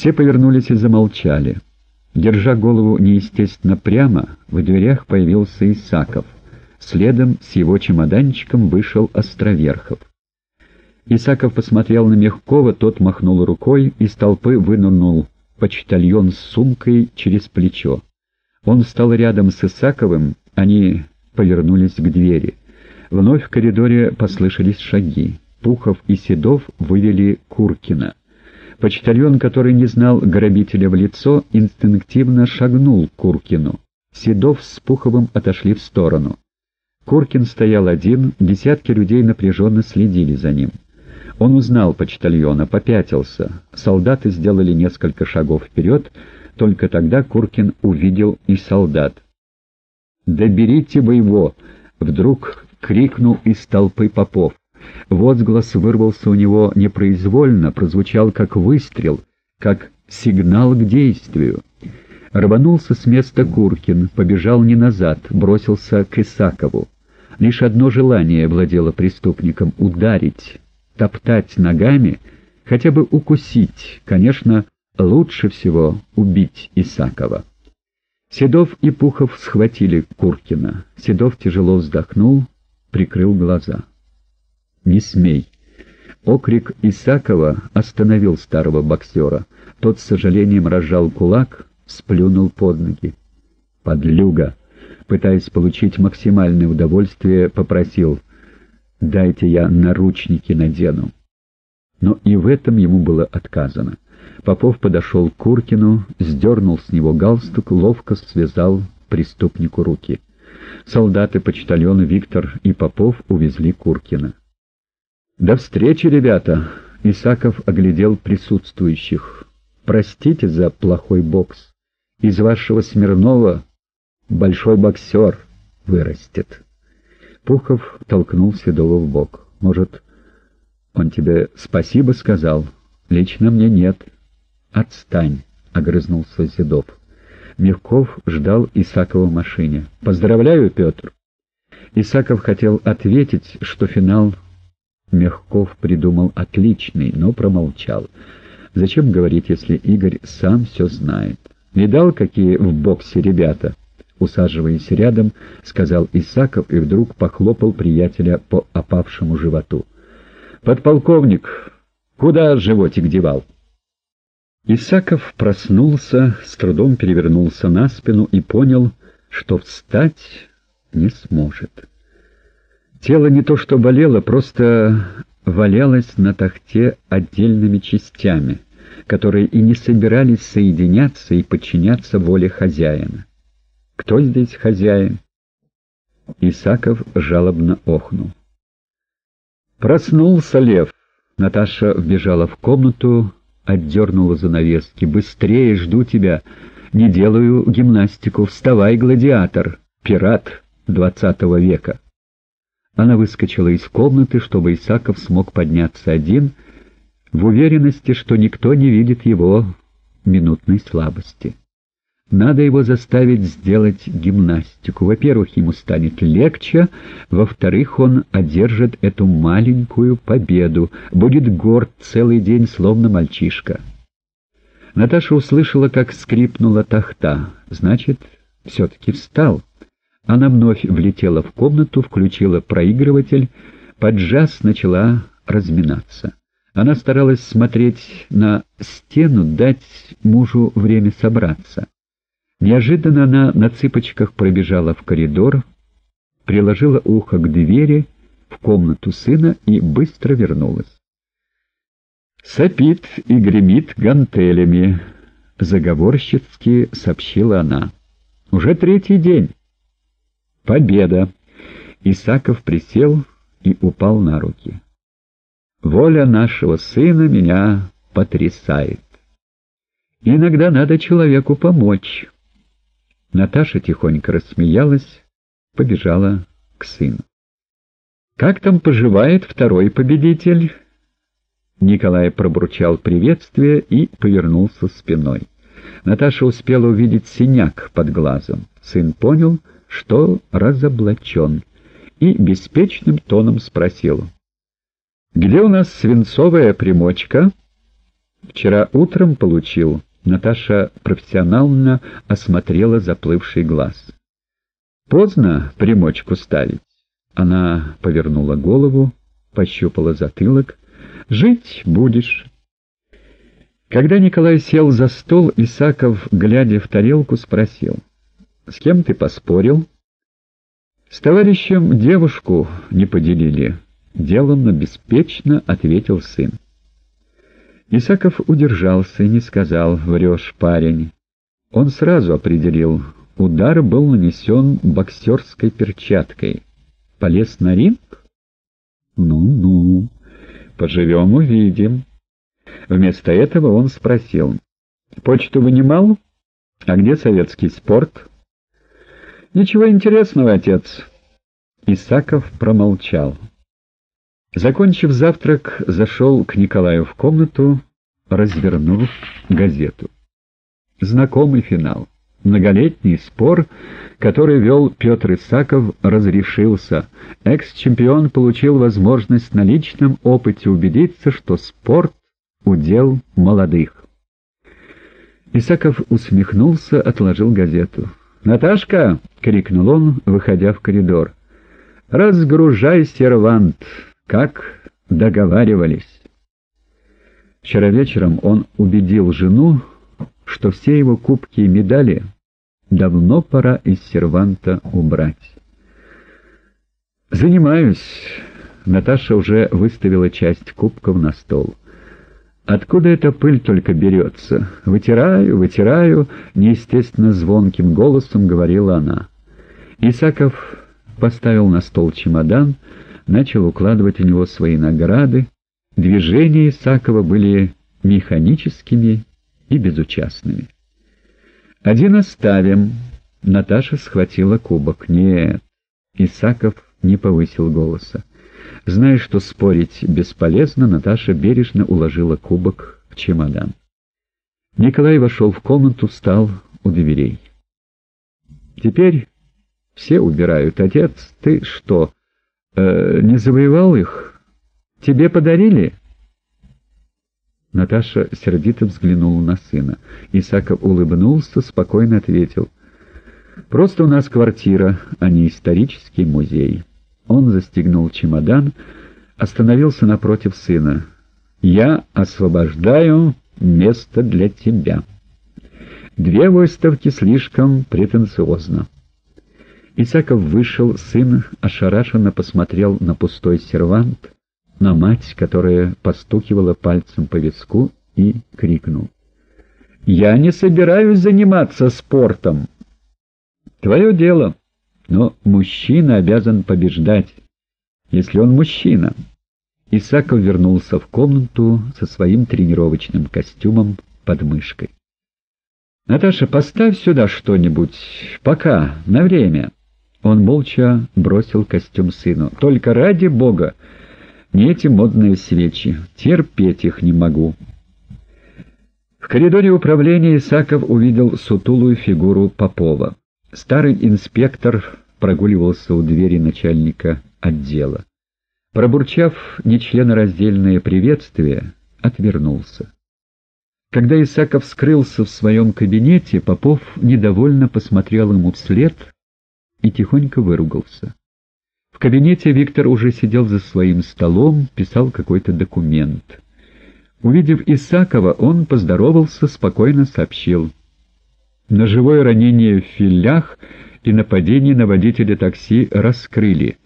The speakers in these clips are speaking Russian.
Все повернулись и замолчали. Держа голову неестественно прямо, в дверях появился Исаков. Следом с его чемоданчиком вышел Островерхов. Исаков посмотрел на Мягкова, тот махнул рукой, из толпы вынырнул почтальон с сумкой через плечо. Он встал рядом с Исаковым, они повернулись к двери. Вновь в коридоре послышались шаги. Пухов и Седов вывели Куркина. Почтальон, который не знал грабителя в лицо, инстинктивно шагнул к Куркину. Седов с Пуховым отошли в сторону. Куркин стоял один, десятки людей напряженно следили за ним. Он узнал почтальона, попятился. Солдаты сделали несколько шагов вперед, только тогда Куркин увидел и солдат. «Да берите вы его!» — вдруг крикнул из толпы Попов. Возглас вырвался у него непроизвольно, прозвучал как выстрел, как сигнал к действию. Рванулся с места Куркин, побежал не назад, бросился к Исакову. Лишь одно желание владело преступником — ударить, топтать ногами, хотя бы укусить, конечно, лучше всего убить Исакова. Седов и Пухов схватили Куркина. Седов тяжело вздохнул, прикрыл глаза. «Не смей!» Окрик Исакова остановил старого боксера. Тот с сожалением разжал кулак, сплюнул под ноги. «Подлюга!» Пытаясь получить максимальное удовольствие, попросил «Дайте я наручники надену». Но и в этом ему было отказано. Попов подошел к Куркину, сдернул с него галстук, ловко связал преступнику руки. Солдаты, почтальоны Виктор и Попов увезли Куркина. «До встречи, ребята!» — Исаков оглядел присутствующих. «Простите за плохой бокс. Из вашего Смирнова большой боксер вырастет». Пухов толкнул Седова в бок. «Может, он тебе спасибо сказал? Лично мне нет». «Отстань!» — огрызнулся Седов. Мягков ждал Исакова в машине. «Поздравляю, Петр!» Исаков хотел ответить, что финал Мягков придумал отличный, но промолчал. Зачем говорить, если Игорь сам все знает? «Видал, какие в боксе ребята?» Усаживаясь рядом, сказал Исаков и вдруг похлопал приятеля по опавшему животу. «Подполковник, куда животик девал?» Исаков проснулся, с трудом перевернулся на спину и понял, что встать не сможет. Тело не то что болело, просто валялось на тахте отдельными частями, которые и не собирались соединяться и подчиняться воле хозяина. Кто здесь хозяин? Исаков жалобно охнул. Проснулся лев. Наташа вбежала в комнату, отдернула занавески. «Быстрее, жду тебя. Не делаю гимнастику. Вставай, гладиатор, пират двадцатого века». Она выскочила из комнаты, чтобы Исаков смог подняться один, в уверенности, что никто не видит его минутной слабости. Надо его заставить сделать гимнастику. Во-первых, ему станет легче, во-вторых, он одержит эту маленькую победу, будет горд целый день, словно мальчишка. Наташа услышала, как скрипнула тахта. Значит, все-таки встал. Она вновь влетела в комнату, включила проигрыватель, под джаз начала разминаться. Она старалась смотреть на стену, дать мужу время собраться. Неожиданно она на цыпочках пробежала в коридор, приложила ухо к двери в комнату сына и быстро вернулась. «Сопит и гремит гантелями», — заговорщицки сообщила она. «Уже третий день». «Победа!» Исаков присел и упал на руки. «Воля нашего сына меня потрясает. Иногда надо человеку помочь». Наташа тихонько рассмеялась, побежала к сыну. «Как там поживает второй победитель?» Николай пробурчал приветствие и повернулся спиной. Наташа успела увидеть синяк под глазом. Сын понял, что разоблачен, и беспечным тоном спросил. «Где у нас свинцовая примочка?» Вчера утром получил. Наташа профессионально осмотрела заплывший глаз. Поздно примочку ставить. Она повернула голову, пощупала затылок. «Жить будешь». Когда Николай сел за стол, Исаков, глядя в тарелку, спросил. «С кем ты поспорил?» «С товарищем девушку не поделили», — деланно беспечно ответил сын. Исаков удержался и не сказал «врешь, парень». Он сразу определил, удар был нанесен боксерской перчаткой. Полез на ринг? Ну-ну, поживем увидим. Вместо этого он спросил. Почту вынимал? А где советский спорт? Ничего интересного, отец. Исаков промолчал. Закончив завтрак, зашел к Николаю в комнату, развернув газету. Знакомый финал. Многолетний спор, который вел Петр Исаков, разрешился. Экс-чемпион получил возможность на личном опыте убедиться, что спорт — удел молодых. Исаков усмехнулся, отложил газету. «Наташка!» — крикнул он, выходя в коридор. «Разгружай сервант!» как договаривались. Вчера вечером он убедил жену, что все его кубки и медали давно пора из серванта убрать. «Занимаюсь». Наташа уже выставила часть кубков на стол. «Откуда эта пыль только берется? Вытираю, вытираю», — неестественно звонким голосом говорила она. Исаков поставил на стол чемодан, — начал укладывать в него свои награды. Движения Исакова были механическими и безучастными. «Один оставим». Наташа схватила кубок. «Нет». Исаков не повысил голоса. Зная, что спорить бесполезно, Наташа бережно уложила кубок в чемодан. Николай вошел в комнату, встал у дверей. «Теперь все убирают. Отец, ты что, э, не завоевал их? Тебе подарили?» Наташа сердито взглянула на сына. Исаков улыбнулся, спокойно ответил. «Просто у нас квартира, а не исторический музей». Он застегнул чемодан, остановился напротив сына. «Я освобождаю место для тебя. Две выставки слишком претенциозно». Исаков вышел, сын ошарашенно посмотрел на пустой сервант, на мать, которая постукивала пальцем по виску, и крикнул. «Я не собираюсь заниматься спортом!» «Твое дело, но мужчина обязан побеждать, если он мужчина». Исаков вернулся в комнату со своим тренировочным костюмом под мышкой. «Наташа, поставь сюда что-нибудь, пока, на время». Он молча бросил костюм сыну. «Только ради бога! Не эти модные свечи. Терпеть их не могу». В коридоре управления Исаков увидел сутулую фигуру Попова. Старый инспектор прогуливался у двери начальника отдела. Пробурчав нечленораздельное приветствие, отвернулся. Когда Исаков скрылся в своем кабинете, Попов недовольно посмотрел ему вслед и тихонько выругался. В кабинете Виктор уже сидел за своим столом, писал какой-то документ. Увидев Исакова, он поздоровался, спокойно сообщил. Ножевое ранение в филях и нападение на водителя такси раскрыли.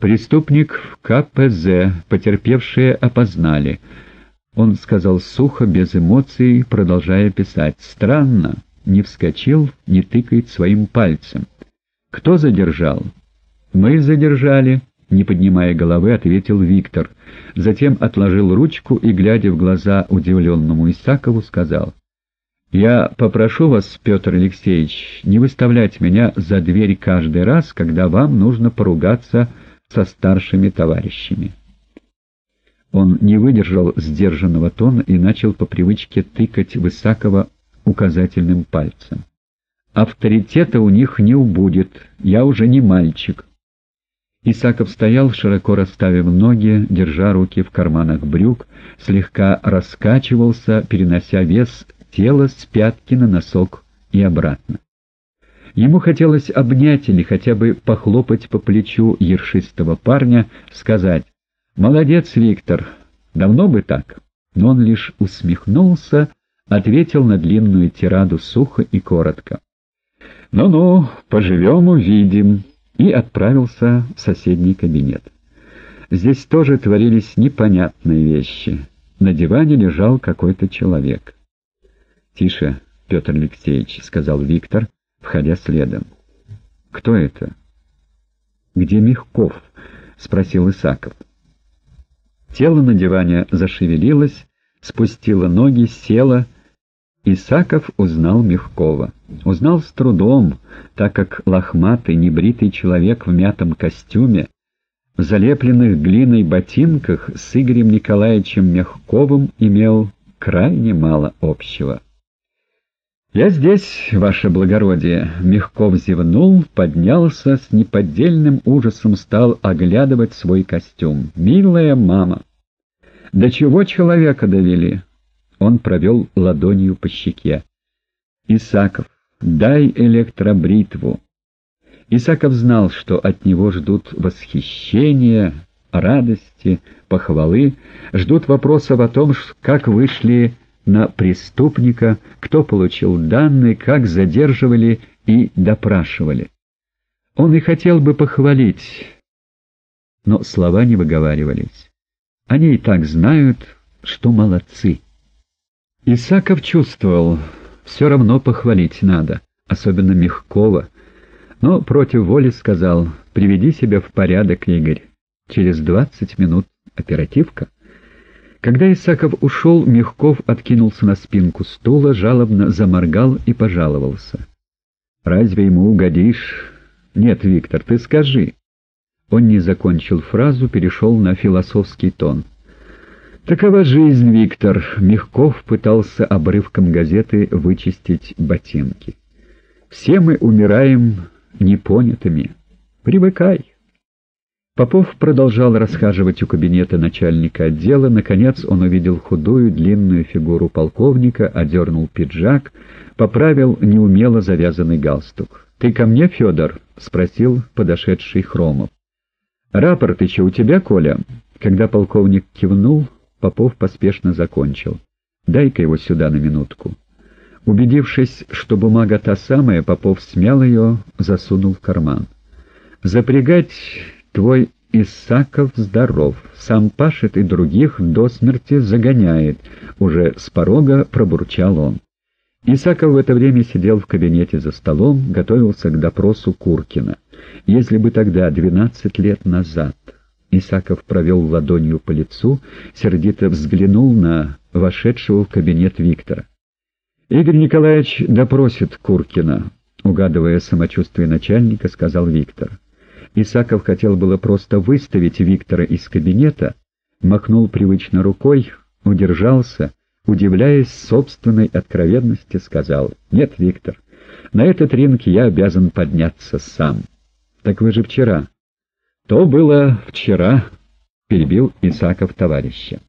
Преступник в КПЗ, потерпевшие опознали. Он сказал сухо, без эмоций, продолжая писать. Странно, не вскочил, не тыкает своим пальцем. «Кто задержал?» «Мы задержали», — не поднимая головы, ответил Виктор. Затем отложил ручку и, глядя в глаза удивленному Исакову, сказал. «Я попрошу вас, Петр Алексеевич, не выставлять меня за дверь каждый раз, когда вам нужно поругаться со старшими товарищами». Он не выдержал сдержанного тона и начал по привычке тыкать в Исакова указательным пальцем. Авторитета у них не убудет, я уже не мальчик. Исаков стоял, широко расставив ноги, держа руки в карманах брюк, слегка раскачивался, перенося вес тела с пятки на носок и обратно. Ему хотелось обнять или хотя бы похлопать по плечу ершистого парня, сказать «Молодец, Виктор, давно бы так». Но он лишь усмехнулся, ответил на длинную тираду сухо и коротко. «Ну-ну, поживем — увидим» и отправился в соседний кабинет. Здесь тоже творились непонятные вещи. На диване лежал какой-то человек. «Тише, Петр Алексеевич», — сказал Виктор, входя следом. «Кто это?» «Где Мягков?» — спросил Исаков. Тело на диване зашевелилось, спустило ноги, село. Исаков узнал Мягкова. Узнал с трудом, так как лохматый, небритый человек в мятом костюме, в залепленных глиной ботинках с Игорем Николаевичем Мягковым имел крайне мало общего. «Я здесь, ваше благородие!» Мягков зевнул, поднялся, с неподдельным ужасом стал оглядывать свой костюм. «Милая мама! До чего человека довели?» Он провел ладонью по щеке. «Исаков, дай электробритву». Исаков знал, что от него ждут восхищения, радости, похвалы, ждут вопросов о том, как вышли на преступника, кто получил данные, как задерживали и допрашивали. Он и хотел бы похвалить, но слова не выговаривались. Они и так знают, что молодцы. Исаков чувствовал, все равно похвалить надо, особенно Мягкова, но против воли сказал, приведи себя в порядок, Игорь, через двадцать минут оперативка. Когда Исаков ушел, Мягков откинулся на спинку стула, жалобно заморгал и пожаловался. «Разве ему угодишь?» «Нет, Виктор, ты скажи». Он не закончил фразу, перешел на философский тон. Такова жизнь, Виктор. Мягков пытался обрывком газеты вычистить ботинки. Все мы умираем непонятыми. Привыкай. Попов продолжал расхаживать у кабинета начальника отдела. Наконец он увидел худую, длинную фигуру полковника, одернул пиджак, поправил неумело завязанный галстук. — Ты ко мне, Федор? — спросил подошедший Хромов. — Рапорт еще у тебя, Коля? Когда полковник кивнул, Попов поспешно закончил. «Дай-ка его сюда на минутку». Убедившись, что бумага та самая, Попов смял ее, засунул в карман. «Запрягать твой Исаков здоров, сам пашет и других до смерти загоняет», — уже с порога пробурчал он. Исаков в это время сидел в кабинете за столом, готовился к допросу Куркина. Если бы тогда, двенадцать лет назад, Исаков провел ладонью по лицу, сердито взглянул на вошедшего в кабинет Виктора. «Игорь Николаевич допросит Куркина», — угадывая самочувствие начальника, сказал Виктор. Исаков хотел было просто выставить Виктора из кабинета, махнул привычно рукой, удержался, удивляясь собственной откровенности, сказал, «Нет, Виктор, на этот ринг я обязан подняться сам». «Так вы же вчера...» «То было вчера», — перебил Исаков товарища.